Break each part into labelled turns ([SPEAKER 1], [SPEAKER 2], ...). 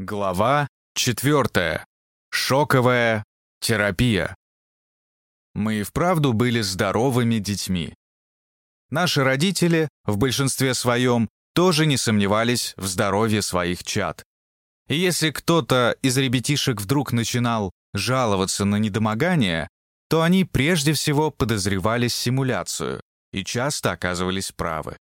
[SPEAKER 1] Глава 4. Шоковая терапия. Мы и вправду были здоровыми детьми. Наши родители, в большинстве своем, тоже не сомневались в здоровье своих чад. И если кто-то из ребятишек вдруг начинал жаловаться на недомогание, то они прежде всего подозревали симуляцию и часто оказывались правы.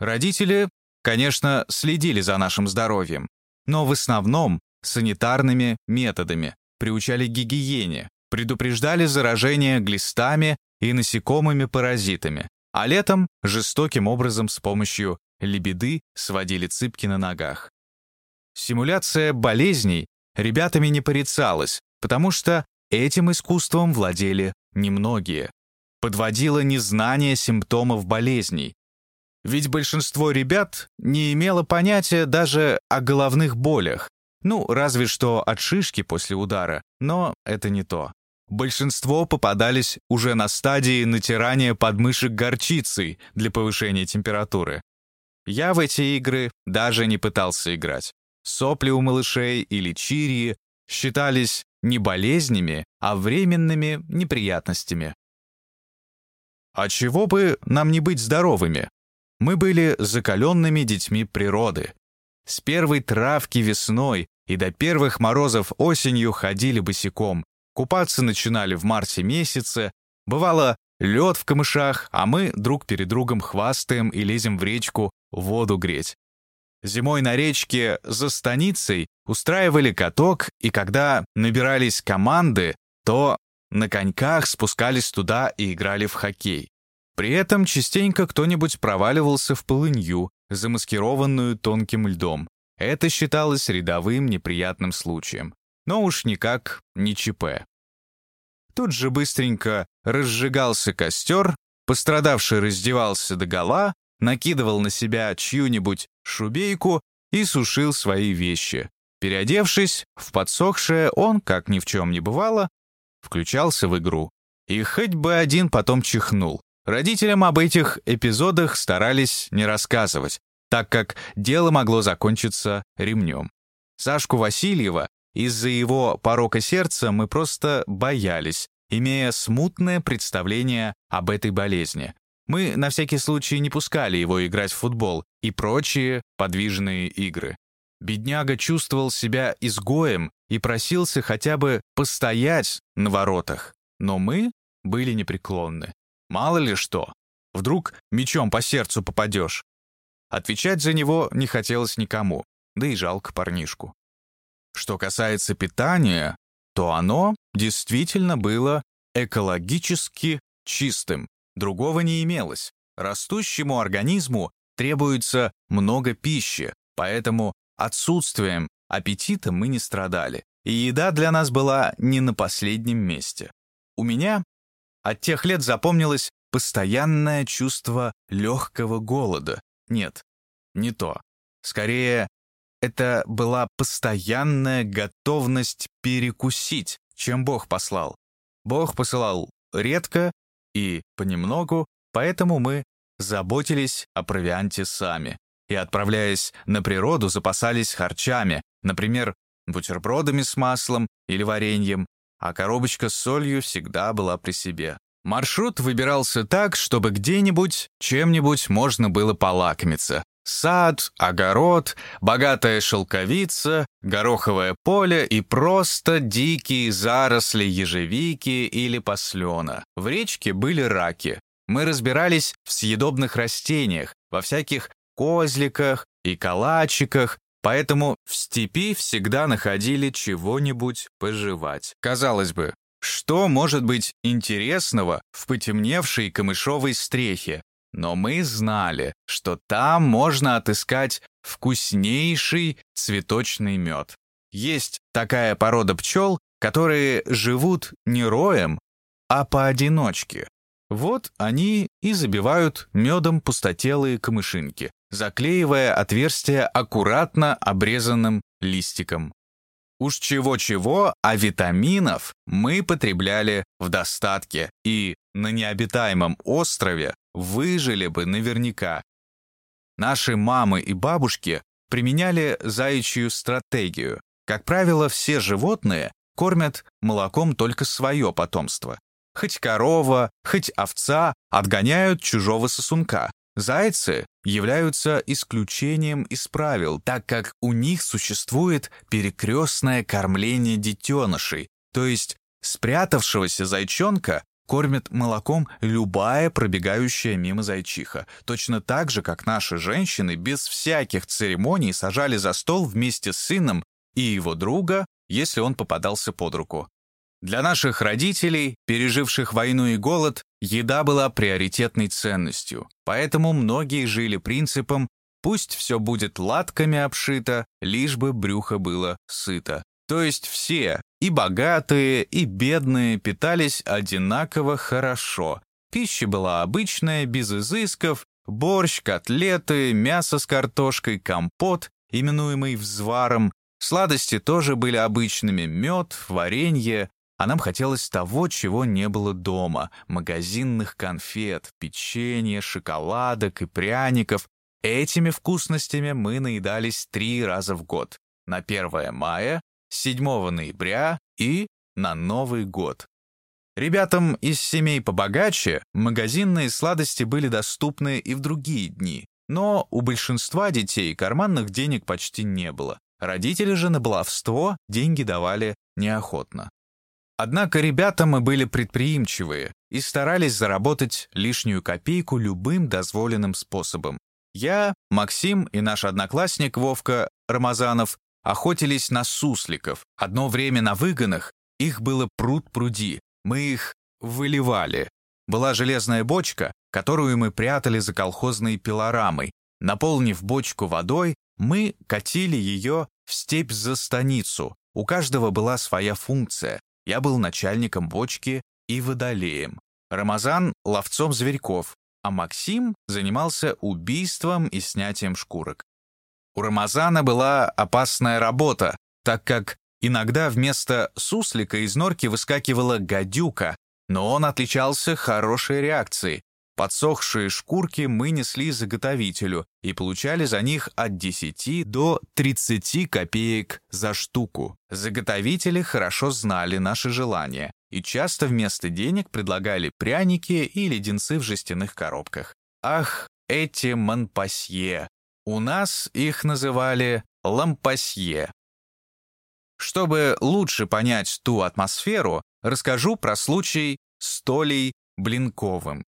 [SPEAKER 1] Родители, конечно, следили за нашим здоровьем, но в основном санитарными методами, приучали к гигиене, предупреждали заражение глистами и насекомыми-паразитами, а летом жестоким образом с помощью лебеды сводили цыпки на ногах. Симуляция болезней ребятами не порицалась, потому что этим искусством владели немногие. Подводило незнание симптомов болезней, ведь большинство ребят не имело понятия даже о головных болях. Ну, разве что от шишки после удара, но это не то. Большинство попадались уже на стадии натирания подмышек горчицей для повышения температуры. Я в эти игры даже не пытался играть. Сопли у малышей или чирии считались не болезнями, а временными неприятностями. А чего бы нам не быть здоровыми? Мы были закаленными детьми природы. С первой травки весной и до первых морозов осенью ходили босиком. Купаться начинали в марте месяце. Бывало, лед в камышах, а мы друг перед другом хвастаем и лезем в речку воду греть. Зимой на речке за станицей устраивали каток, и когда набирались команды, то на коньках спускались туда и играли в хоккей. При этом частенько кто-нибудь проваливался в полынью, замаскированную тонким льдом. Это считалось рядовым неприятным случаем. Но уж никак не ЧП. Тут же быстренько разжигался костер, пострадавший раздевался догола, накидывал на себя чью-нибудь шубейку и сушил свои вещи. Переодевшись в подсохшее, он, как ни в чем не бывало, включался в игру. И хоть бы один потом чихнул. Родителям об этих эпизодах старались не рассказывать, так как дело могло закончиться ремнем. Сашку Васильева из-за его порока сердца мы просто боялись, имея смутное представление об этой болезни. Мы на всякий случай не пускали его играть в футбол и прочие подвижные игры. Бедняга чувствовал себя изгоем и просился хотя бы постоять на воротах, но мы были непреклонны. Мало ли что. Вдруг мечом по сердцу попадешь. Отвечать за него не хотелось никому, да и жалко парнишку. Что касается питания, то оно действительно было экологически чистым. Другого не имелось. Растущему организму требуется много пищи, поэтому отсутствием аппетита мы не страдали. И еда для нас была не на последнем месте. У меня от тех лет запомнилось постоянное чувство легкого голода. Нет, не то. Скорее, это была постоянная готовность перекусить, чем Бог послал. Бог посылал редко и понемногу, поэтому мы заботились о провианте сами и, отправляясь на природу, запасались харчами, например, бутербродами с маслом или вареньем, а коробочка с солью всегда была при себе. Маршрут выбирался так, чтобы где-нибудь, чем-нибудь можно было полакомиться. Сад, огород, богатая шелковица, гороховое поле и просто дикие заросли ежевики или послена. В речке были раки. Мы разбирались в съедобных растениях, во всяких козликах и калачиках, Поэтому в степи всегда находили чего-нибудь пожевать. Казалось бы, что может быть интересного в потемневшей камышовой стрехе? Но мы знали, что там можно отыскать вкуснейший цветочный мед. Есть такая порода пчел, которые живут не роем, а поодиночке. Вот они и забивают медом пустотелые камышинки заклеивая отверстие аккуратно обрезанным листиком. Уж чего-чего, а витаминов мы потребляли в достатке и на необитаемом острове выжили бы наверняка. Наши мамы и бабушки применяли заячью стратегию. Как правило, все животные кормят молоком только свое потомство. Хоть корова, хоть овца отгоняют чужого сосунка. Зайцы являются исключением из правил, так как у них существует перекрестное кормление детенышей, то есть спрятавшегося зайчонка кормит молоком любая пробегающая мимо зайчиха, точно так же, как наши женщины без всяких церемоний сажали за стол вместе с сыном и его друга, если он попадался под руку. Для наших родителей, переживших войну и голод, еда была приоритетной ценностью, поэтому многие жили принципом «пусть все будет латками обшито, лишь бы брюхо было сыто». То есть все, и богатые, и бедные, питались одинаково хорошо. Пища была обычная, без изысков, борщ, котлеты, мясо с картошкой, компот, именуемый взваром. Сладости тоже были обычными, мед, варенье, а нам хотелось того, чего не было дома — магазинных конфет, печенья, шоколадок и пряников. Этими вкусностями мы наедались три раза в год. На 1 мая, 7 ноября и на Новый год. Ребятам из семей побогаче магазинные сладости были доступны и в другие дни, но у большинства детей карманных денег почти не было. Родители же на баловство деньги давали неохотно. Однако ребята мы были предприимчивые и старались заработать лишнюю копейку любым дозволенным способом. Я, Максим и наш одноклассник Вовка Рамазанов охотились на сусликов. Одно время на выгонах их было пруд-пруди. Мы их выливали. Была железная бочка, которую мы прятали за колхозной пилорамой. Наполнив бочку водой, мы катили ее в степь за станицу. У каждого была своя функция. Я был начальником бочки и водолеем. Рамазан — ловцом зверьков, а Максим занимался убийством и снятием шкурок. У Рамазана была опасная работа, так как иногда вместо суслика из норки выскакивала гадюка, но он отличался хорошей реакцией. Подсохшие шкурки мы несли заготовителю и получали за них от 10 до 30 копеек за штуку. Заготовители хорошо знали наши желания и часто вместо денег предлагали пряники и леденцы в жестяных коробках. Ах, эти манпасье! У нас их называли лампасье. Чтобы лучше понять ту атмосферу, расскажу про случай с Толей Блинковым.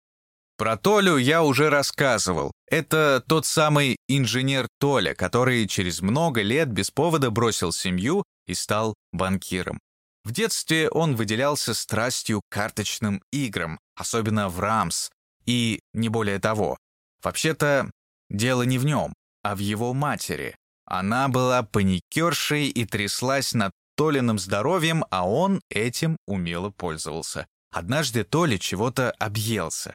[SPEAKER 1] Про Толю я уже рассказывал. Это тот самый инженер Толя, который через много лет без повода бросил семью и стал банкиром. В детстве он выделялся страстью к карточным играм, особенно в рамс, и не более того. Вообще-то, дело не в нем а в его матери. Она была паникершей и тряслась над Толиным здоровьем, а он этим умело пользовался. Однажды Толя чего-то объелся,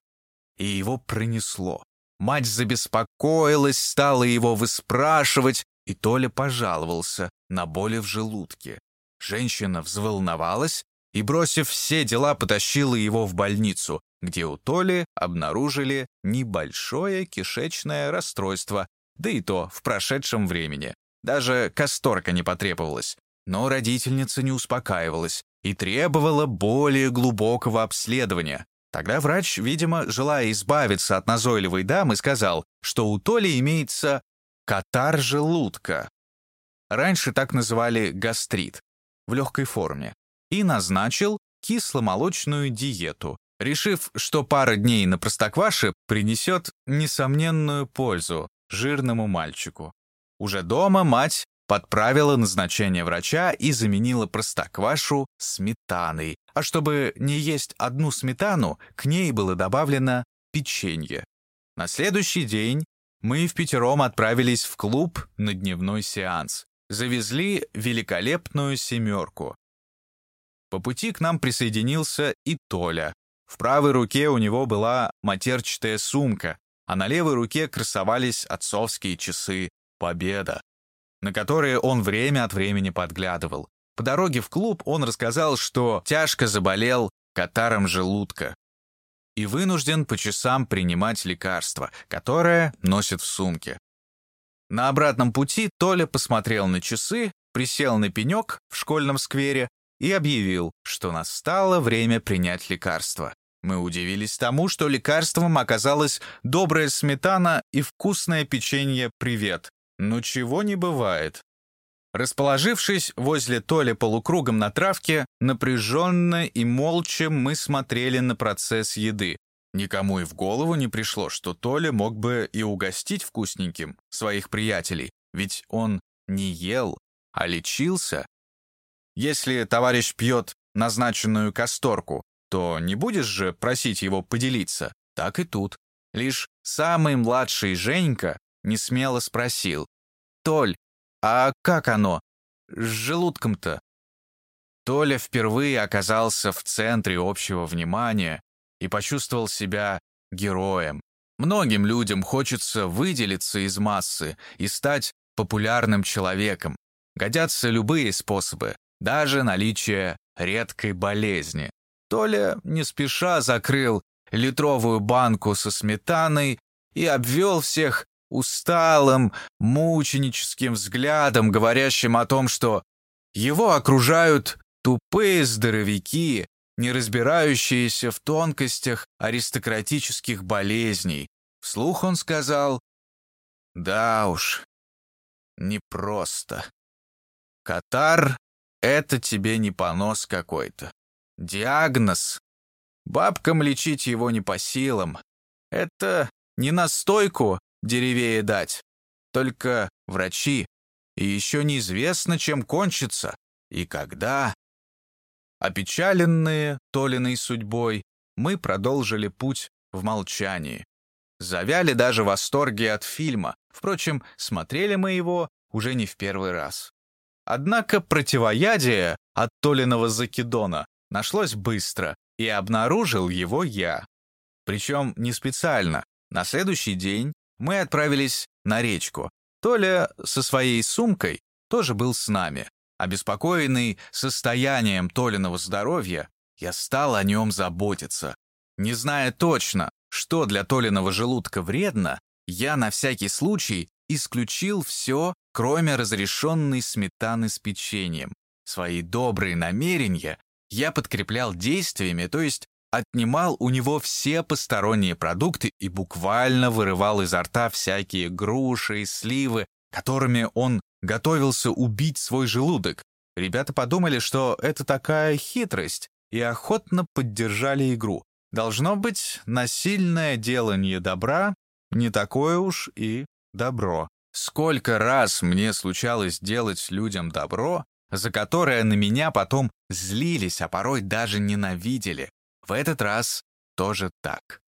[SPEAKER 1] и его пронесло. Мать забеспокоилась, стала его выспрашивать, и Толя пожаловался на боли в желудке. Женщина взволновалась и, бросив все дела, потащила его в больницу, где у Толи обнаружили небольшое кишечное расстройство, да и то в прошедшем времени. Даже касторка не потребовалась. Но родительница не успокаивалась и требовала более глубокого обследования. Тогда врач, видимо, желая избавиться от назойливой дамы, сказал, что у Толи имеется катар желудка. Раньше так называли гастрит, в легкой форме, и назначил кисломолочную диету, решив, что пара дней на простокваше принесет несомненную пользу, жирному мальчику. Уже дома мать подправила назначение врача и заменила простоквашу сметаной. А чтобы не есть одну сметану, к ней было добавлено печенье. На следующий день мы в пятером отправились в клуб на дневной сеанс. Завезли великолепную семерку. По пути к нам присоединился и Толя. В правой руке у него была матерчатая сумка, а на левой руке красовались отцовские часы «Победа», на которые он время от времени подглядывал. По дороге в клуб он рассказал, что тяжко заболел катаром желудка и вынужден по часам принимать лекарство, которое носит в сумке. На обратном пути Толя посмотрел на часы, присел на пенек в школьном сквере и объявил, что настало время принять лекарство. Мы удивились тому, что лекарством оказалась добрая сметана и вкусное печенье «Привет». Ну чего не бывает. Расположившись возле Толи полукругом на травке, напряженно и молча мы смотрели на процесс еды. Никому и в голову не пришло, что Толя мог бы и угостить вкусненьким своих приятелей, ведь он не ел, а лечился. Если товарищ пьет назначенную касторку, то не будешь же просить его поделиться. Так и тут. Лишь самый младший Женька несмело спросил. «Толь, а как оно? С желудком-то?» Толя впервые оказался в центре общего внимания и почувствовал себя героем. Многим людям хочется выделиться из массы и стать популярным человеком. Годятся любые способы, даже наличие редкой болезни. Толя не спеша закрыл литровую банку со сметаной и обвел всех усталым, мученическим взглядом, говорящим о том, что его окружают тупые здоровяки, не разбирающиеся в тонкостях аристократических болезней. Вслух он сказал, «Да уж, непросто. Катар — это тебе не понос какой-то. Диагноз. Бабкам лечить его не по силам. Это не настойку деревее дать. Только врачи. И еще неизвестно, чем кончится. И когда. Опечаленные Толиной судьбой, мы продолжили путь в молчании. Завяли даже восторги от фильма. Впрочем, смотрели мы его уже не в первый раз. Однако противоядие от Толиного закидона нашлось быстро, и обнаружил его я. Причем не специально. На следующий день мы отправились на речку. Толя со своей сумкой тоже был с нами. Обеспокоенный состоянием Толиного здоровья, я стал о нем заботиться. Не зная точно, что для Толиного желудка вредно, я на всякий случай исключил все, кроме разрешенной сметаны с печеньем. Свои добрые намерения я подкреплял действиями, то есть отнимал у него все посторонние продукты и буквально вырывал изо рта всякие груши и сливы, которыми он готовился убить свой желудок. Ребята подумали, что это такая хитрость, и охотно поддержали игру. Должно быть, насильное делание добра не такое уж и добро. Сколько раз мне случалось делать людям добро, за которое на меня потом злились, а порой даже ненавидели. В этот раз тоже так.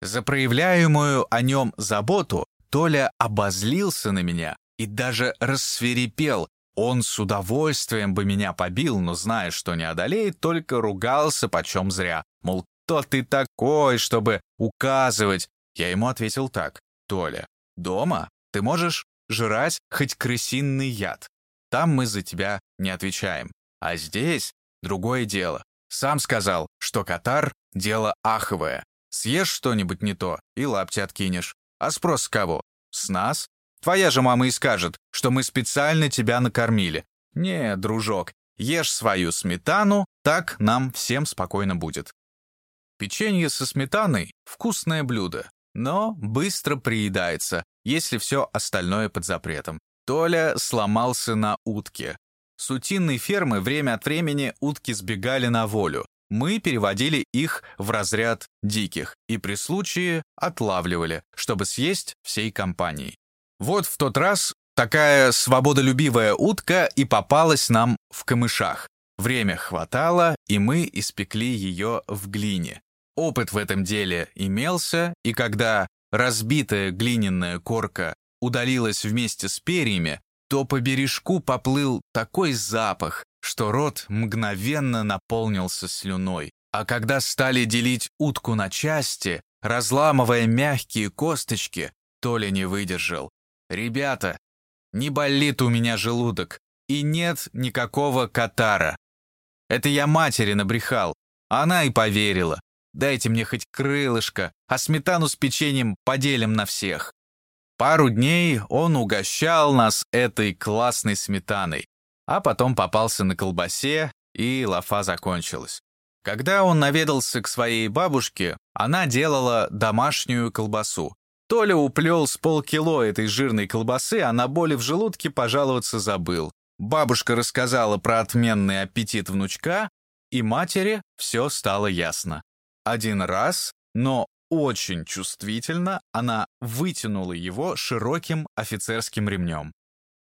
[SPEAKER 1] За проявляемую о нем заботу Толя обозлился на меня и даже рассверепел. Он с удовольствием бы меня побил, но, зная, что не одолеет, только ругался почем зря. Мол, кто ты такой, чтобы указывать? Я ему ответил так. Толя, дома ты можешь жрать хоть крысиный яд. Там мы за тебя не отвечаем. А здесь другое дело. Сам сказал, что катар — дело аховое. Съешь что-нибудь не то и лапти откинешь. А спрос с кого? С нас? Твоя же мама и скажет, что мы специально тебя накормили. Не, дружок, ешь свою сметану, так нам всем спокойно будет. Печенье со сметаной — вкусное блюдо, но быстро приедается, если все остальное под запретом. Толя сломался на утке. С утиной фермы время от времени утки сбегали на волю. Мы переводили их в разряд диких и при случае отлавливали, чтобы съесть всей компанией. Вот в тот раз такая свободолюбивая утка и попалась нам в камышах. Время хватало, и мы испекли ее в глине. Опыт в этом деле имелся, и когда разбитая глиняная корка удалилась вместе с перьями, то по бережку поплыл такой запах, что рот мгновенно наполнился слюной. А когда стали делить утку на части, разламывая мягкие косточки, Толя не выдержал. «Ребята, не болит у меня желудок, и нет никакого катара. Это я матери набрехал, она и поверила. Дайте мне хоть крылышко, а сметану с печеньем поделим на всех». Пару дней он угощал нас этой классной сметаной, а потом попался на колбасе, и лафа закончилась. Когда он наведался к своей бабушке, она делала домашнюю колбасу. Толя уплел с полкило этой жирной колбасы, а на боли в желудке пожаловаться забыл. Бабушка рассказала про отменный аппетит внучка, и матери все стало ясно. Один раз, но очень чувствительно, она вытянула его широким офицерским ремнем.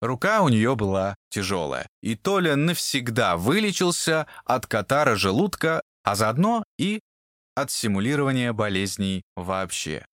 [SPEAKER 1] Рука у нее была тяжелая, и Толя навсегда вылечился от катара желудка, а заодно и от симулирования болезней вообще.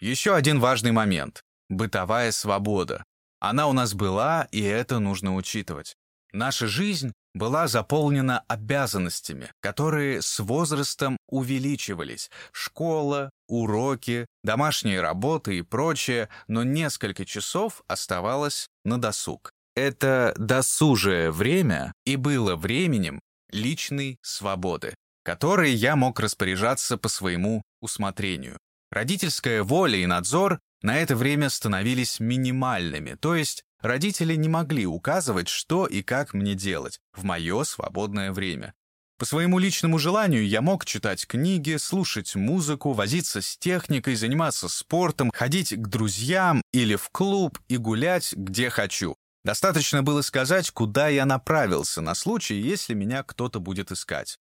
[SPEAKER 1] Еще один важный момент – бытовая свобода. Она у нас была, и это нужно учитывать. Наша жизнь была заполнена обязанностями, которые с возрастом увеличивались. Школа, уроки, домашние работы и прочее, но несколько часов оставалось на досуг. Это досужее время и было временем личной свободы, которой я мог распоряжаться по своему усмотрению. Родительская воля и надзор на это время становились минимальными, то есть Родители не могли указывать, что и как мне делать в мое свободное время. По своему личному желанию я мог читать книги, слушать музыку, возиться с техникой, заниматься спортом, ходить к друзьям или в клуб и гулять где хочу. Достаточно было сказать, куда я направился на случай, если меня кто-то будет искать.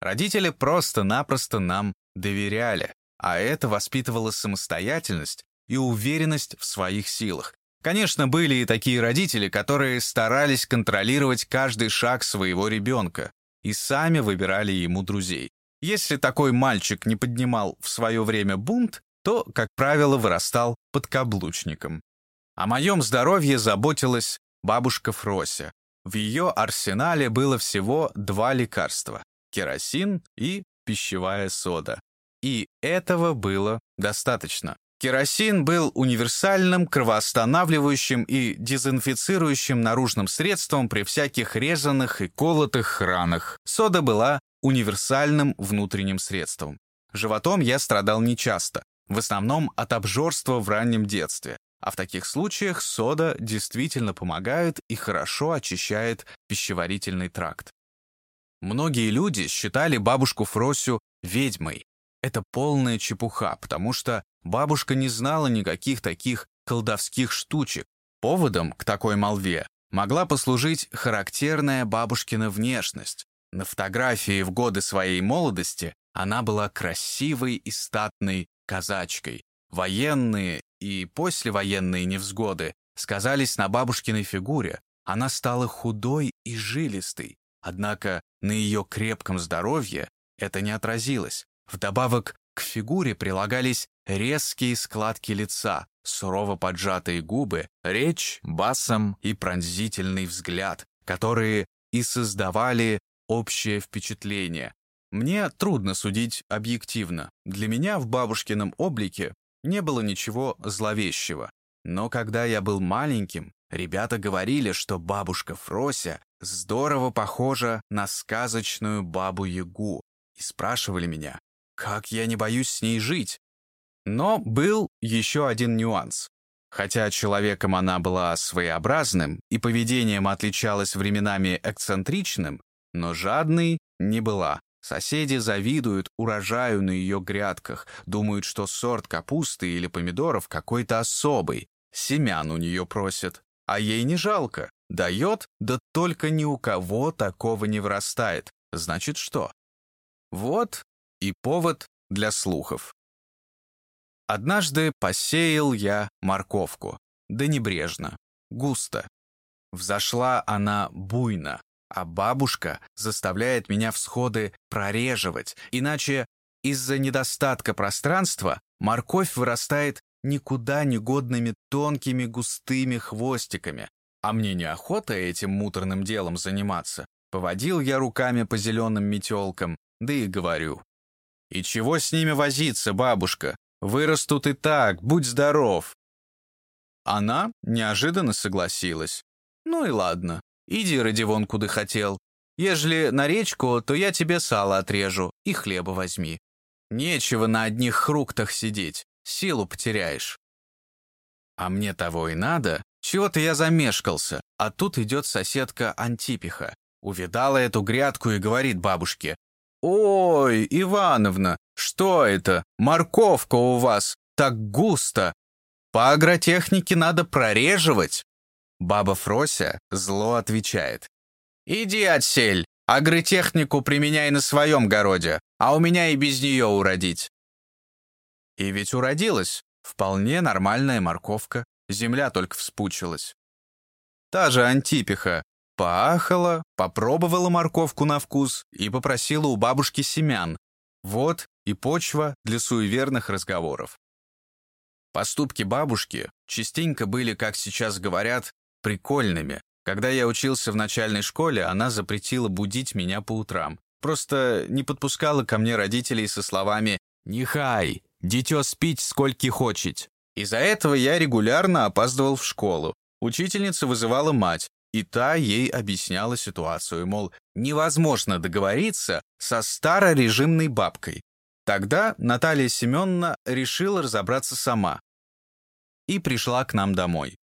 [SPEAKER 1] Родители просто-напросто нам доверяли, а это воспитывало самостоятельность и уверенность в своих силах, Конечно, были и такие родители, которые старались контролировать каждый шаг своего ребенка и сами выбирали ему друзей. Если такой мальчик не поднимал в свое время бунт, то, как правило, вырастал подкаблучником. О моем здоровье заботилась бабушка Фрося. В ее арсенале было всего два лекарства – керосин и пищевая сода. И этого было достаточно. Керосин был универсальным кровоостанавливающим и дезинфицирующим наружным средством при всяких резаных и колотых ранах. Сода была универсальным внутренним средством. Животом я страдал нечасто, в основном от обжорства в раннем детстве. А в таких случаях сода действительно помогает и хорошо очищает пищеварительный тракт. Многие люди считали бабушку Фросю ведьмой. Это полная чепуха, потому что Бабушка не знала никаких таких колдовских штучек. Поводом к такой молве могла послужить характерная бабушкина внешность. На фотографии в годы своей молодости она была красивой и статной казачкой. Военные и послевоенные невзгоды сказались на бабушкиной фигуре. Она стала худой и жилистой. Однако на ее крепком здоровье это не отразилось. Вдобавок к фигуре прилагались резкие складки лица, сурово поджатые губы, речь басом и пронзительный взгляд, которые и создавали общее впечатление. Мне трудно судить объективно. Для меня в бабушкином облике не было ничего зловещего. Но когда я был маленьким, ребята говорили, что бабушка Фрося здорово похожа на сказочную бабу-ягу, и спрашивали меня, как я не боюсь с ней жить? Но был еще один нюанс. Хотя человеком она была своеобразным и поведением отличалась временами эксцентричным, но жадной не была. Соседи завидуют урожаю на ее грядках, думают, что сорт капусты или помидоров какой-то особый. Семян у нее просят, а ей не жалко. Дает, да только ни у кого такого не вырастает. Значит что? Вот и повод для слухов. Однажды посеял я морковку, да небрежно, густо. Взошла она буйно, а бабушка заставляет меня всходы прореживать, иначе из-за недостатка пространства морковь вырастает никуда не годными тонкими густыми хвостиками. А мне неохота этим муторным делом заниматься. Поводил я руками по зеленым метелкам, да и говорю. И чего с ними возиться, бабушка? Вырастут и так, будь здоров. Она неожиданно согласилась. Ну и ладно, иди, Родивон, куда хотел. Ежели на речку, то я тебе сало отрежу и хлеба возьми. Нечего на одних хруктах сидеть, силу потеряешь. А мне того и надо. Чего-то я замешкался, а тут идет соседка Антипиха. Увидала эту грядку и говорит бабушке, «Ой, Ивановна, что это? Морковка у вас, так густо. По агротехнике надо прореживать». Баба Фрося зло отвечает, «Иди отсель, агротехнику применяй на своем городе, а у меня и без нее уродить». И ведь уродилась, вполне нормальная морковка, земля только вспучилась. Та же Антипиха Поахала, попробовала морковку на вкус и попросила у бабушки семян. Вот и почва для суеверных разговоров. Поступки бабушки частенько были, как сейчас говорят, прикольными. Когда я учился в начальной школе, она запретила будить меня по утрам. Просто не подпускала ко мне родителей со словами «Нехай, дитё спить сколько хочет». Из-за этого я регулярно опаздывал в школу. Учительница вызывала мать, и та ей объясняла ситуацию, мол, невозможно договориться со старорежимной бабкой. Тогда Наталья Семеновна решила разобраться сама и пришла к нам домой.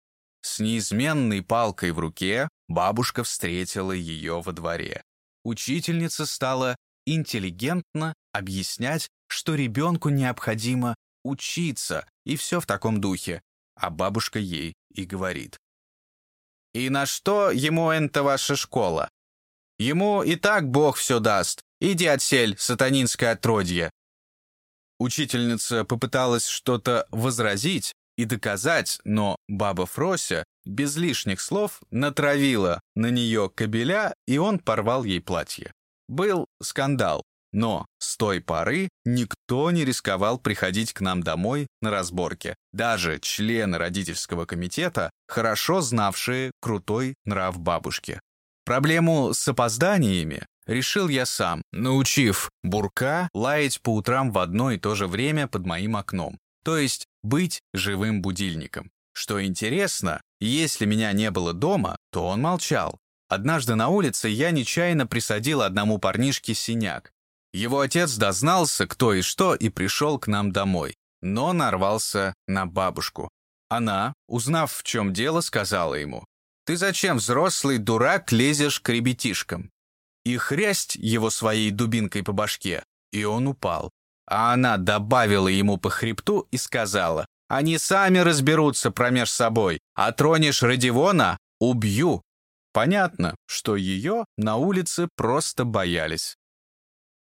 [SPEAKER 1] С неизменной палкой в руке бабушка встретила ее во дворе. Учительница стала интеллигентно объяснять, что ребенку необходимо учиться, и все в таком духе. А бабушка ей и говорит. И на что ему энта ваша школа? Ему и так Бог все даст. Иди отсель, сатанинское отродье. Учительница попыталась что-то возразить и доказать, но баба Фрося без лишних слов натравила на нее кобеля, и он порвал ей платье. Был скандал. Но с той поры никто не рисковал приходить к нам домой на разборке. Даже члены родительского комитета, хорошо знавшие крутой нрав бабушки. Проблему с опозданиями решил я сам, научив Бурка лаять по утрам в одно и то же время под моим окном. То есть быть живым будильником. Что интересно, если меня не было дома, то он молчал. Однажды на улице я нечаянно присадил одному парнишке синяк. Его отец дознался, кто и что, и пришел к нам домой, но нарвался на бабушку. Она, узнав, в чем дело, сказала ему, «Ты зачем, взрослый дурак, лезешь к ребятишкам?» И хрясть его своей дубинкой по башке, и он упал. А она добавила ему по хребту и сказала, «Они сами разберутся промеж собой, а тронешь Родивона — убью». Понятно, что ее на улице просто боялись.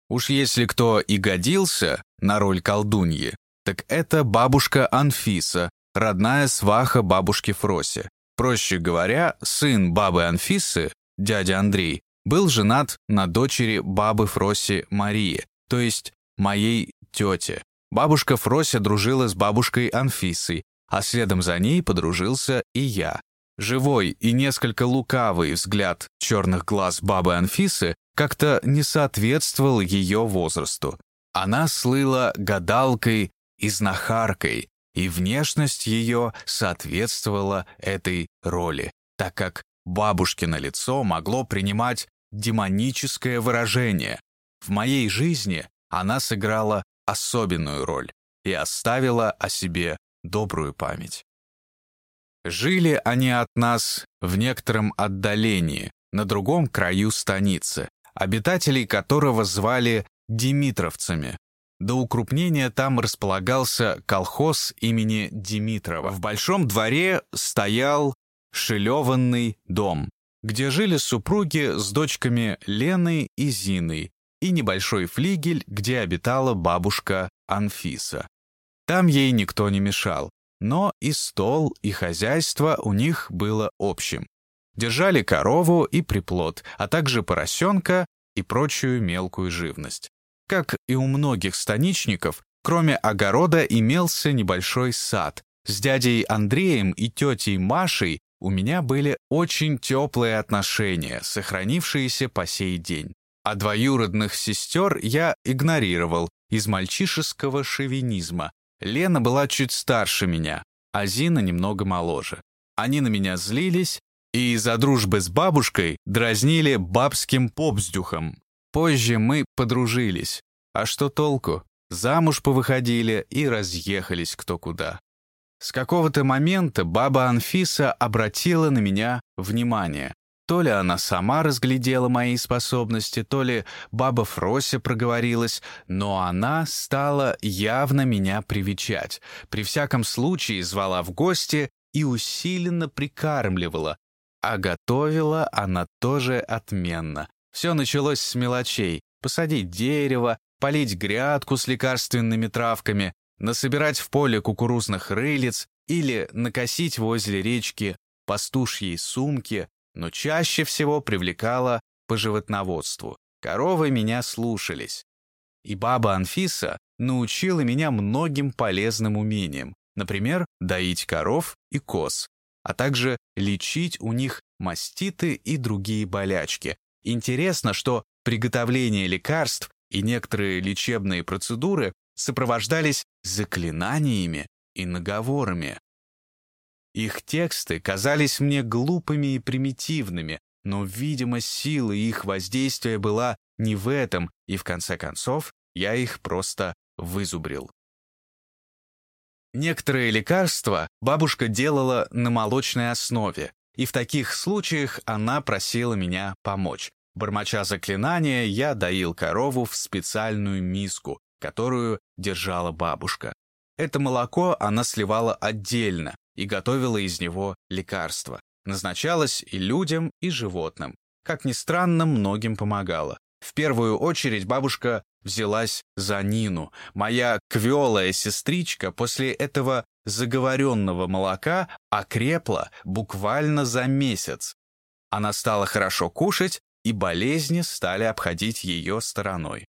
[SPEAKER 1] Уж если кто и годился на роль колдуньи, так это бабушка Анфиса, родная сваха бабушки Фроси. Проще говоря, сын бабы Анфисы, дядя Андрей, был женат на дочери бабы Фроси Марии, то есть моей тете. Бабушка Фрося дружила с бабушкой Анфисой, а следом за ней подружился и я. Живой и несколько лукавый взгляд черных глаз бабы Анфисы как-то не соответствовал ее возрасту. Она слыла гадалкой и знахаркой, и внешность ее соответствовала этой роли, так как бабушкино лицо могло принимать демоническое выражение. В моей жизни она сыграла особенную роль и оставила о себе добрую память. Жили они от нас в некотором отдалении, на другом краю станицы, обитателей которого звали Димитровцами. До укрупнения там располагался колхоз имени Димитрова. В большом дворе стоял шелеванный дом, где жили супруги с дочками Леной и Зиной, и небольшой флигель, где обитала бабушка Анфиса. Там ей никто не мешал, но и стол, и хозяйство у них было общим. Держали корову и приплод, а также поросенка и прочую мелкую живность. Как и у многих станичников, кроме огорода имелся небольшой сад. С дядей Андреем и тетей Машей у меня были очень теплые отношения, сохранившиеся по сей день. А двоюродных сестер я игнорировал из мальчишеского шовинизма. Лена была чуть старше меня, а Зина немного моложе. Они на меня злились, и из-за дружбы с бабушкой дразнили бабским попздюхом. Позже мы подружились. А что толку? Замуж повыходили и разъехались кто куда. С какого-то момента баба Анфиса обратила на меня внимание. То ли она сама разглядела мои способности, то ли баба Фрося проговорилась, но она стала явно меня привечать. При всяком случае звала в гости и усиленно прикармливала. А готовила она тоже отменно. Все началось с мелочей. Посадить дерево, полить грядку с лекарственными травками, насобирать в поле кукурузных рылиц или накосить возле речки пастушьи сумки, но чаще всего привлекала по животноводству. Коровы меня слушались. И баба Анфиса научила меня многим полезным умениям, например, доить коров и коз, а также лечить у них маститы и другие болячки. Интересно, что приготовление лекарств и некоторые лечебные процедуры сопровождались заклинаниями и наговорами. Их тексты казались мне глупыми и примитивными, но, видимо, сила их воздействия была не в этом, и в конце концов я их просто вызубрил. Некоторые лекарства бабушка делала на молочной основе, и в таких случаях она просила меня помочь. Бормоча заклинания, я доил корову в специальную миску, которую держала бабушка. Это молоко она сливала отдельно, и готовила из него лекарства. Назначалось и людям, и животным. Как ни странно, многим помогала. В первую очередь бабушка взялась за Нину. Моя квелая сестричка после этого заговоренного молока окрепла буквально за месяц. Она стала хорошо кушать, и болезни стали обходить ее стороной.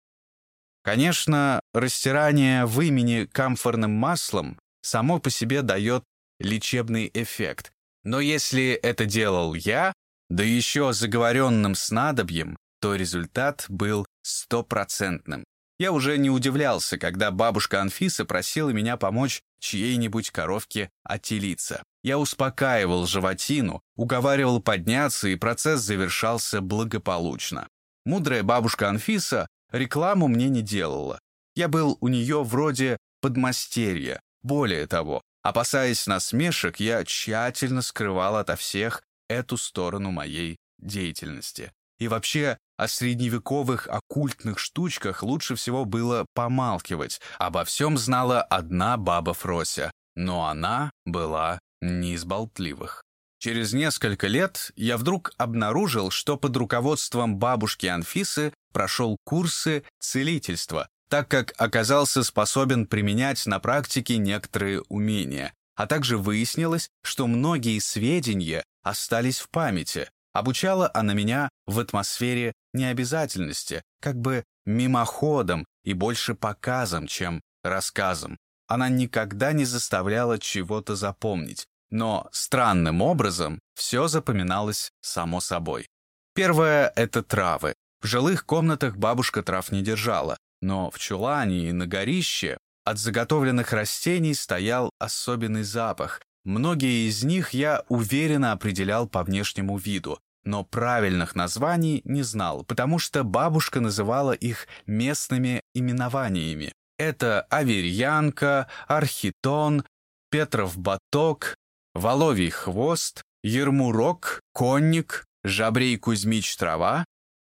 [SPEAKER 1] Конечно, растирание в имени камфорным маслом само по себе дает лечебный эффект. Но если это делал я, да еще заговоренным снадобьем, то результат был стопроцентным. Я уже не удивлялся, когда бабушка Анфиса просила меня помочь чьей-нибудь коровке отелиться. Я успокаивал животину, уговаривал подняться, и процесс завершался благополучно. Мудрая бабушка Анфиса рекламу мне не делала. Я был у нее вроде подмастерья. Более того, Опасаясь насмешек, я тщательно скрывал ото всех эту сторону моей деятельности. И вообще, о средневековых оккультных штучках лучше всего было помалкивать. Обо всем знала одна баба Фрося, но она была не из болтливых. Через несколько лет я вдруг обнаружил, что под руководством бабушки Анфисы прошел курсы целительства, так как оказался способен применять на практике некоторые умения, а также выяснилось, что многие сведения остались в памяти. Обучала она меня в атмосфере необязательности, как бы мимоходом и больше показом, чем рассказом. Она никогда не заставляла чего-то запомнить, но странным образом все запоминалось само собой. Первое — это травы. В жилых комнатах бабушка трав не держала, но в чулане и на горище от заготовленных растений стоял особенный запах. Многие из них я уверенно определял по внешнему виду, но правильных названий не знал, потому что бабушка называла их местными именованиями. Это аверьянка, архитон, Петров баток, воловий хвост, ермурок, конник, жабрей Кузьмич трава,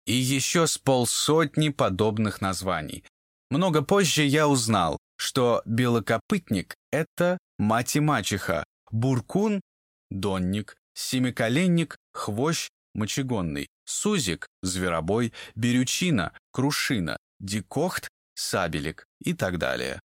[SPEAKER 1] и еще с полсотни подобных названий. Много позже я узнал, что белокопытник — это мать и мачеха, буркун — донник, семиколенник — хвощ мочегонный, сузик — зверобой, берючина — крушина, дикохт — сабелик и так далее.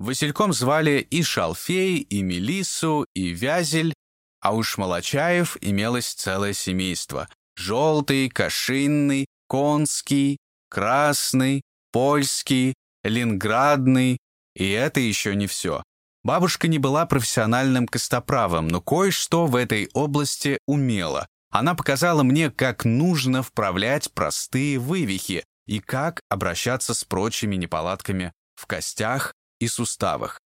[SPEAKER 1] Васильком звали и Шалфей, и Мелиссу, и Вязель, а уж Молочаев имелось целое семейство, желтый, кашинный, конский, красный, польский, ленинградный. И это еще не все. Бабушка не была профессиональным костоправом, но кое-что в этой области умела. Она показала мне, как нужно вправлять простые вывихи и как обращаться с прочими неполадками в костях и суставах.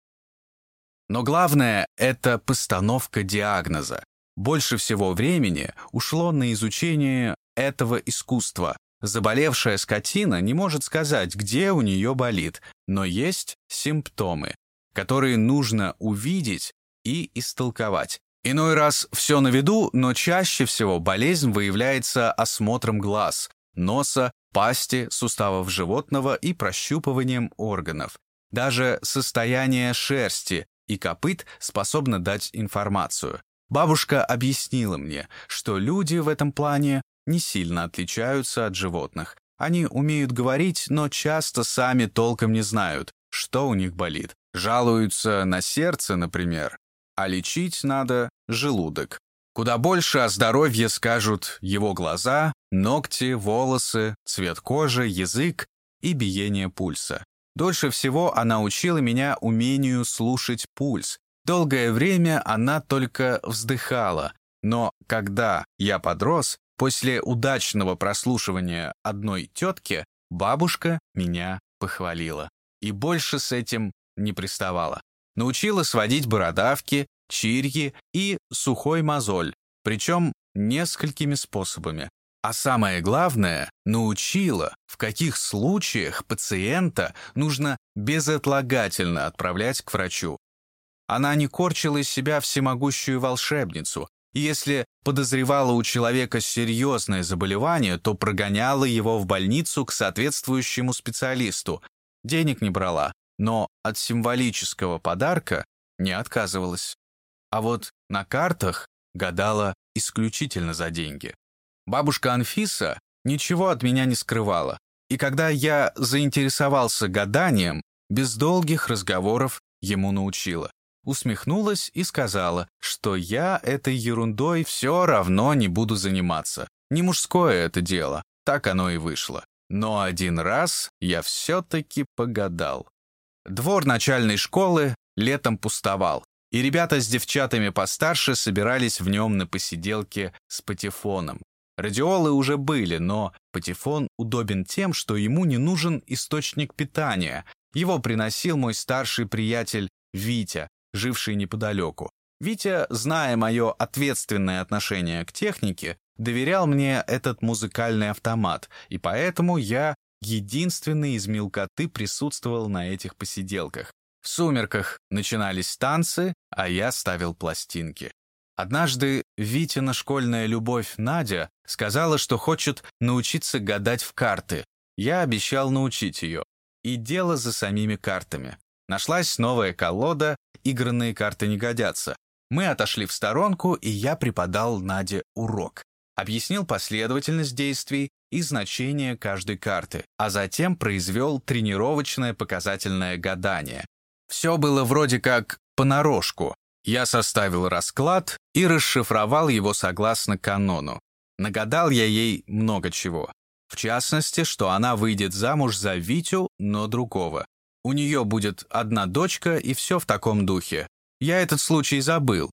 [SPEAKER 1] Но главное — это постановка диагноза. Больше всего времени ушло на изучение этого искусства. Заболевшая скотина не может сказать, где у нее болит, но есть симптомы. которые нужно увидеть и истолковать. Иной раз все на виду, но чаще всего болезнь выявляется осмотром глаз, носа, пасти, суставов животного и прощупыванием органов. Даже состояние шерсти и копыт способно дать информацию. Бабушка объяснила мне, что люди в этом плане не сильно отличаются от животных. Они умеют говорить, но часто сами толком не знают, что у них болит. Жалуются на сердце, например, а лечить надо желудок. Куда больше о здоровье скажут его глаза, ногти, волосы, цвет кожи, язык и биение пульса. Дольше всего она учила меня умению слушать пульс. Долгое время она только вздыхала, но когда я подрос, после удачного прослушивания одной тетки, бабушка меня похвалила. И больше с этим не приставала. Научила сводить бородавки, чирьи и сухой мозоль, причем несколькими способами. А самое главное, научила, в каких случаях пациента нужно безотлагательно отправлять к врачу. Она не корчила из себя всемогущую волшебницу, если подозревала у человека серьезное заболевание, то прогоняла его в больницу к соответствующему специалисту. Денег не брала, но от символического подарка не отказывалась. А вот на картах гадала исключительно за деньги. Бабушка Анфиса ничего от меня не скрывала, и когда я заинтересовался гаданием, без долгих разговоров ему научила. Усмехнулась и сказала, что я этой ерундой все равно не буду заниматься. Не мужское это дело, так оно и вышло. Но один раз я все-таки погадал. Двор начальной школы летом пустовал, и ребята с девчатами постарше собирались в нем на посиделке с патефоном. Радиолы уже были, но патефон удобен тем, что ему не нужен источник питания. Его приносил мой старший приятель Витя, живший неподалеку. Витя, зная мое ответственное отношение к технике, доверял мне этот музыкальный автомат, и поэтому я единственный из мелкоты присутствовал на этих посиделках. В сумерках начинались танцы, а я ставил пластинки. Однажды Витина школьная любовь Надя сказала, что хочет научиться гадать в карты. Я обещал научить ее. И дело за самими картами. Нашлась новая колода, игранные карты не годятся. Мы отошли в сторонку, и я преподал Наде урок. Объяснил последовательность действий и значение каждой карты, а затем произвел тренировочное показательное гадание. Все было вроде как понарошку. Я составил расклад и расшифровал его согласно канону. Нагадал я ей много чего. В частности, что она выйдет замуж за Витю, но другого. У нее будет одна дочка, и все в таком духе. Я этот случай забыл.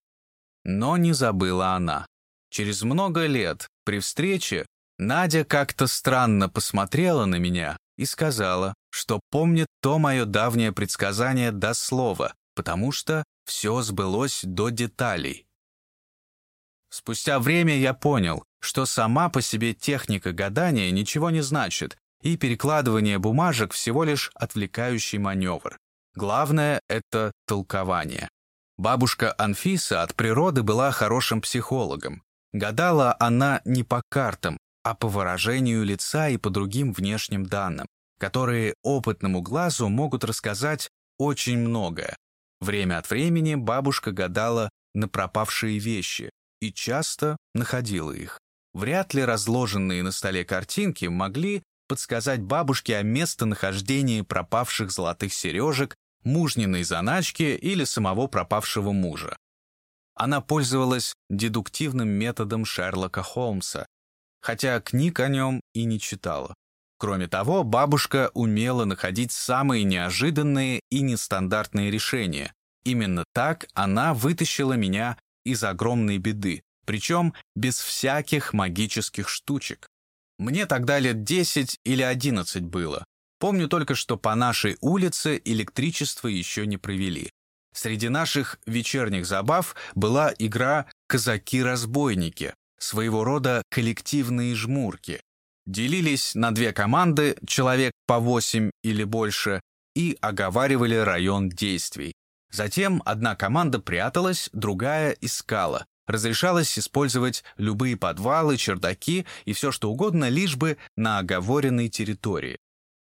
[SPEAKER 1] Но не забыла она. Через много лет, при встрече, Надя как-то странно посмотрела на меня и сказала, что помнит то мое давнее предсказание до слова, потому что все сбылось до деталей. Спустя время я понял, что сама по себе техника гадания ничего не значит, и перекладывание бумажек всего лишь отвлекающий маневр. Главное — это толкование. Бабушка Анфиса от природы была хорошим психологом. Гадала она не по картам, а по выражению лица и по другим внешним данным которые опытному глазу могут рассказать очень многое. Время от времени бабушка гадала на пропавшие вещи и часто находила их. Вряд ли разложенные на столе картинки могли подсказать бабушке о местонахождении пропавших золотых сережек, мужниной заначки или самого пропавшего мужа. Она пользовалась дедуктивным методом Шерлока Холмса, хотя книг о нем и не читала. Кроме того, бабушка умела находить самые неожиданные и нестандартные решения. Именно так она вытащила меня из огромной беды, причем без всяких магических штучек. Мне тогда лет 10 или 11 было. Помню только, что по нашей улице электричество еще не провели. Среди наших вечерних забав была игра «Казаки-разбойники», своего рода коллективные жмурки, делились на две команды, человек по восемь или больше, и оговаривали район действий. Затем одна команда пряталась, другая искала. Разрешалось использовать любые подвалы, чердаки и все что угодно, лишь бы на оговоренной территории.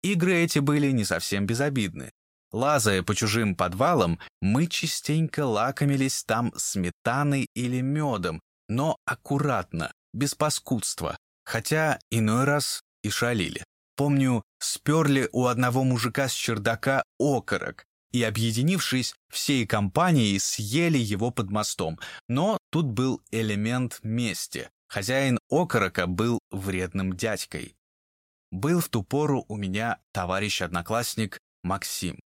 [SPEAKER 1] Игры эти были не совсем безобидны. Лазая по чужим подвалам, мы частенько лакомились там сметаной или медом, но аккуратно, без паскудства, хотя иной раз и шалили. Помню, сперли у одного мужика с чердака окорок, и, объединившись, всей компанией съели его под мостом. Но тут был элемент мести. Хозяин окорока был вредным дядькой. Был в ту пору у меня товарищ-одноклассник Максим.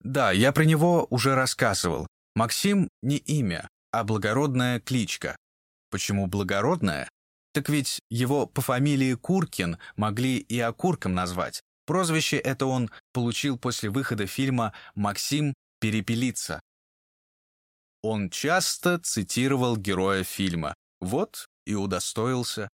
[SPEAKER 1] Да, я про него уже рассказывал. Максим не имя, а благородная кличка. Почему благородная? Так ведь его по фамилии Куркин могли и окурком назвать. Прозвище это он получил после выхода фильма «Максим перепелица». Он часто цитировал героя фильма. Вот и удостоился.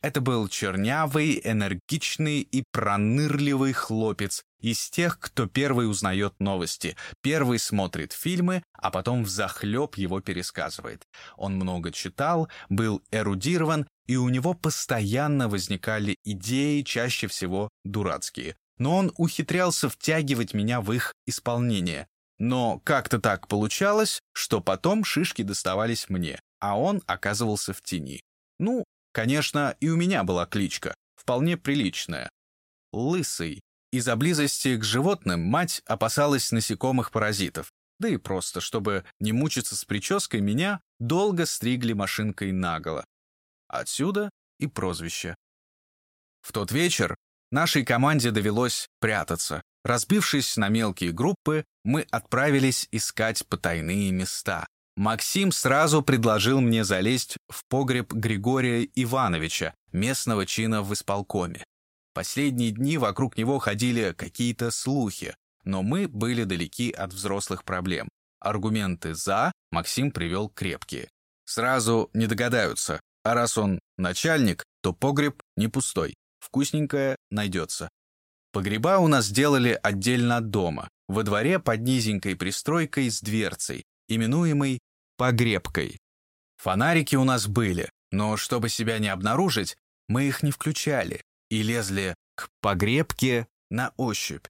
[SPEAKER 1] Это был чернявый, энергичный и пронырливый хлопец из тех, кто первый узнает новости, первый смотрит фильмы, а потом взахлеб его пересказывает. Он много читал, был эрудирован и у него постоянно возникали идеи, чаще всего дурацкие. Но он ухитрялся втягивать меня в их исполнение. Но как-то так получалось, что потом шишки доставались мне, а он оказывался в тени. Ну, конечно, и у меня была кличка, вполне приличная. Лысый. Из-за близости к животным мать опасалась насекомых-паразитов. Да и просто, чтобы не мучиться с прической, меня долго стригли машинкой наголо. Отсюда и прозвище. В тот вечер нашей команде довелось прятаться. Разбившись на мелкие группы, мы отправились искать потайные места. Максим сразу предложил мне залезть в погреб Григория Ивановича, местного чина в исполкоме. Последние дни вокруг него ходили какие-то слухи, но мы были далеки от взрослых проблем. Аргументы «за» Максим привел крепкие. Сразу не догадаются, а раз он начальник, то погреб не пустой. Вкусненькое найдется. Погреба у нас делали отдельно от дома, во дворе под низенькой пристройкой с дверцей, именуемой погребкой. Фонарики у нас были, но чтобы себя не обнаружить, мы их не включали и лезли к погребке на ощупь.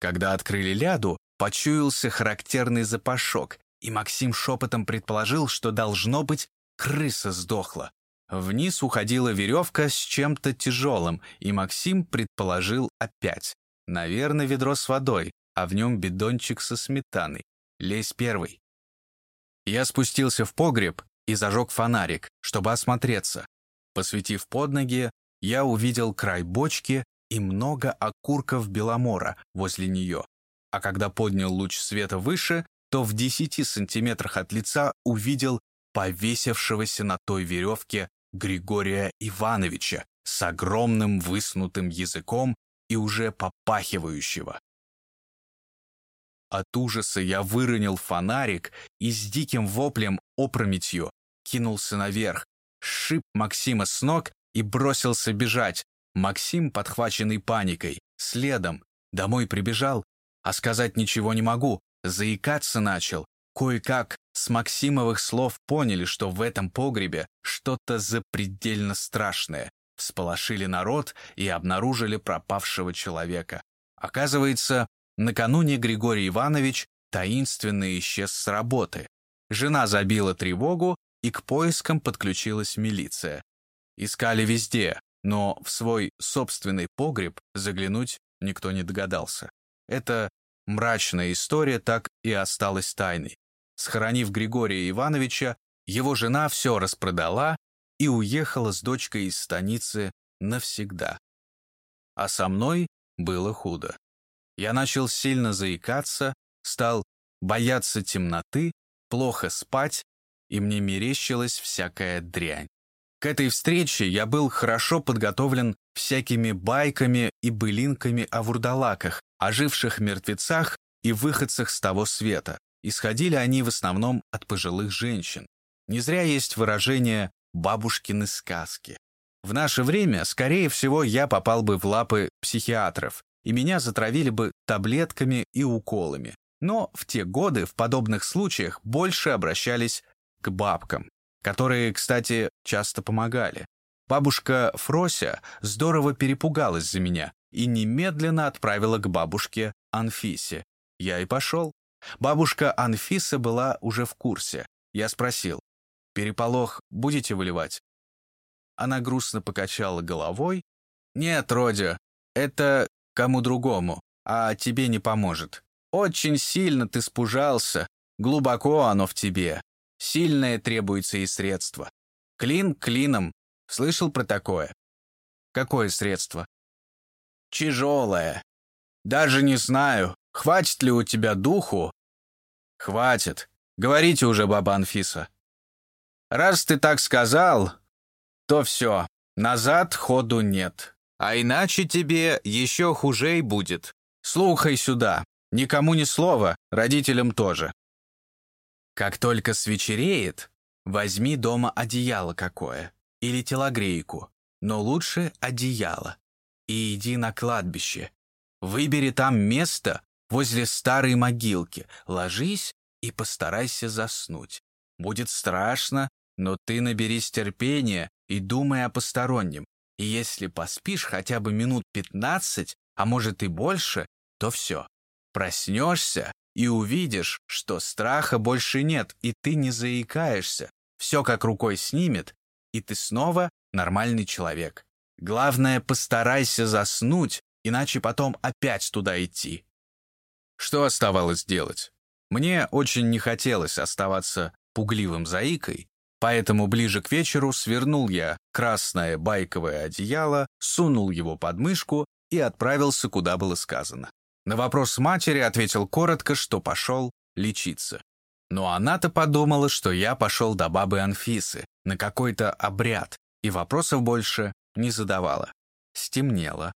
[SPEAKER 1] Когда открыли ляду, почуялся характерный запашок, и Максим шепотом предположил, что должно быть крыса сдохла. Вниз уходила веревка с чем-то тяжелым, и Максим предположил опять. Наверное, ведро с водой, а в нем бидончик со сметаной. Лезь первый. Я спустился в погреб и зажег фонарик, чтобы осмотреться. Посветив под ноги, я увидел край бочки и много окурков беломора возле нее. А когда поднял луч света выше, то в десяти сантиметрах от лица увидел повесившегося на той веревке Григория Ивановича с огромным высунутым языком и уже попахивающего. От ужаса я выронил фонарик и с диким воплем опрометью кинулся наверх, шип Максима с ног и бросился бежать. Максим, подхваченный паникой, следом, домой прибежал, а сказать ничего не могу, заикаться начал, Кое-как с Максимовых слов поняли, что в этом погребе что-то запредельно страшное. Всполошили народ и обнаружили пропавшего человека. Оказывается, накануне Григорий Иванович таинственно исчез с работы. Жена забила тревогу, и к поискам подключилась милиция. Искали везде, но в свой собственный погреб заглянуть никто не догадался. Эта мрачная история так и осталась тайной. Схоронив Григория Ивановича, его жена все распродала и уехала с дочкой из станицы навсегда. А со мной было худо. Я начал сильно заикаться, стал бояться темноты, плохо спать, и мне мерещилась всякая дрянь. К этой встрече я был хорошо подготовлен всякими байками и былинками о вурдалаках, оживших мертвецах и выходцах с того света. Исходили они в основном от пожилых женщин. Не зря есть выражение «бабушкины сказки». В наше время, скорее всего, я попал бы в лапы психиатров, и меня затравили бы таблетками и уколами. Но в те годы в подобных случаях больше обращались к бабкам, которые, кстати, часто помогали. Бабушка Фрося здорово перепугалась за меня и немедленно отправила к бабушке Анфисе. Я и пошел. Бабушка Анфиса была уже в курсе. Я спросил, «Переполох будете выливать?» Она грустно покачала головой. «Нет, Родя, это кому другому, а тебе не поможет. Очень сильно ты спужался, глубоко оно в тебе. Сильное требуется и средство. Клин клином. Слышал про такое? Какое средство? Тяжелое. Даже не знаю, хватит ли у тебя духу. Хватит. Говорите уже, баба Анфиса. Раз ты так сказал, то все, назад ходу нет. А иначе тебе еще хужей будет. Слухай сюда, никому ни слова, родителям тоже. Как только свечереет, возьми дома одеяло какое или телогрейку, но лучше одеяло. И иди на кладбище. Выбери там место возле старой могилки, ложись и постарайся заснуть. Будет страшно, но ты наберись терпения и думай о постороннем. И если поспишь хотя бы минут пятнадцать, а может и больше, то все. Проснешься и увидишь, что страха больше нет, и ты не заикаешься. Все как рукой снимет, и ты снова нормальный человек. Главное, постарайся заснуть, иначе потом опять туда идти. Что оставалось делать? Мне очень не хотелось оставаться пугливым заикой, поэтому ближе к вечеру свернул я красное байковое одеяло, сунул его под мышку и отправился, куда было сказано. На вопрос матери ответил коротко, что пошел лечиться. Но она-то подумала, что я пошел до бабы Анфисы на какой-то обряд, и вопросов больше не задавала. Стемнело.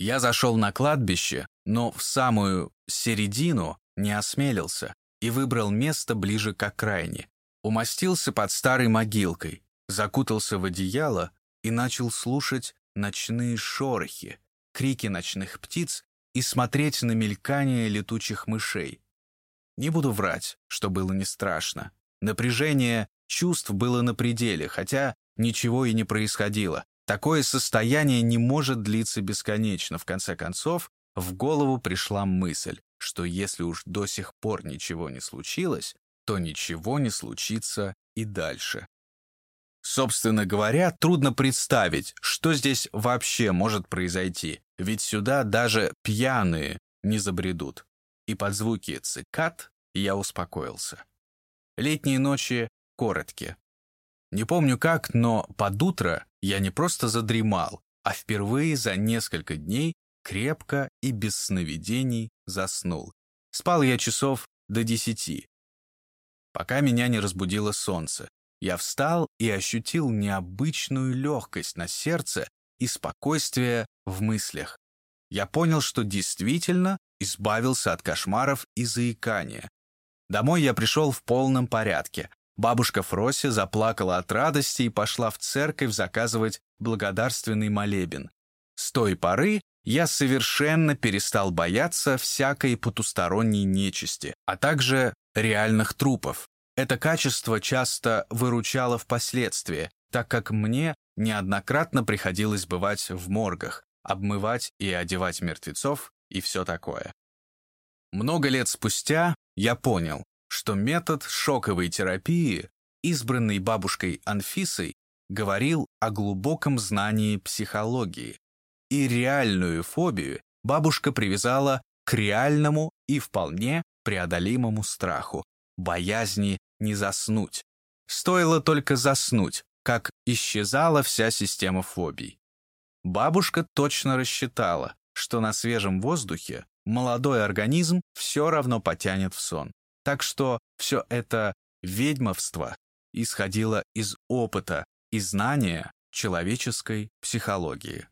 [SPEAKER 1] Я зашел на кладбище, но в самую середину не осмелился и выбрал место ближе к окраине. Умостился под старой могилкой, закутался в одеяло и начал слушать ночные шорохи, крики ночных птиц и смотреть на мелькание летучих мышей. Не буду врать, что было не страшно. Напряжение чувств было на пределе, хотя ничего и не происходило. Такое состояние не может длиться бесконечно. В конце концов, в голову пришла мысль, что если уж до сих пор ничего не случилось, то ничего не случится и дальше. Собственно говоря, трудно представить, что здесь вообще может произойти, ведь сюда даже пьяные не забредут. И под звуки цикад я успокоился. Летние ночи короткие. Не помню как, но под утро я не просто задремал, а впервые за несколько дней крепко и без сновидений заснул. Спал я часов до десяти, пока меня не разбудило солнце. Я встал и ощутил необычную легкость на сердце и спокойствие в мыслях. Я понял, что действительно избавился от кошмаров и заикания. Домой я пришел в полном порядке. Бабушка Фроси заплакала от радости и пошла в церковь заказывать благодарственный молебен. С той поры я совершенно перестал бояться всякой потусторонней нечисти, а также реальных трупов. Это качество часто выручало впоследствии, так как мне неоднократно приходилось бывать в моргах, обмывать и одевать мертвецов и все такое. Много лет спустя я понял, что метод шоковой терапии, избранный бабушкой Анфисой, говорил о глубоком знании психологии. И реальную фобию бабушка привязала к реальному и вполне преодолимому страху, боязни не заснуть. Стоило только заснуть, как исчезала вся система фобий. Бабушка точно рассчитала, что на свежем воздухе молодой организм все равно потянет в сон. Так что все это ведьмовство исходило из опыта и знания человеческой психологии.